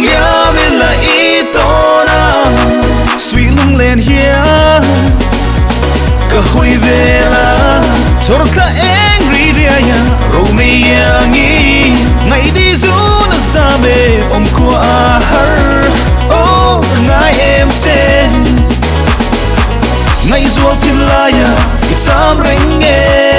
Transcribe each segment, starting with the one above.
Nghĩa ya là la i to na sui lung len hia ka hoi vela chor tla angry ria ya ro me ya ngi đi du na sa be om ko a har oh ngai em che ngai zual tin la ya it's am ring em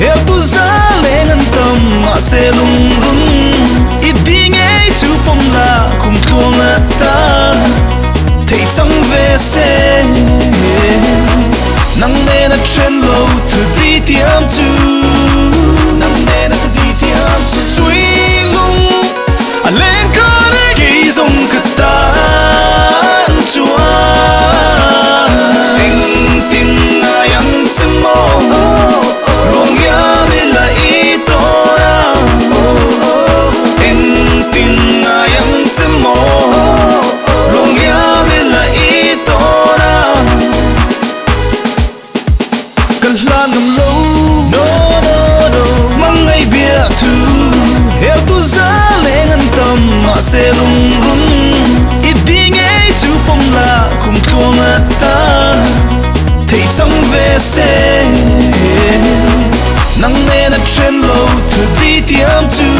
he tu za le ngan tam mà se lung ít i ding ei chu pom cùng kum tuang ta thei chang ve se nang ne na lâu no no no. Mang ngay bia thu heo tu giá lẽ ngân tâm mà sẽ lung vung ít đi nghe chú phong là cùng thua ngất ta. Thấy trong về xe. Nắng lên trên lâu thử đi tiêm chú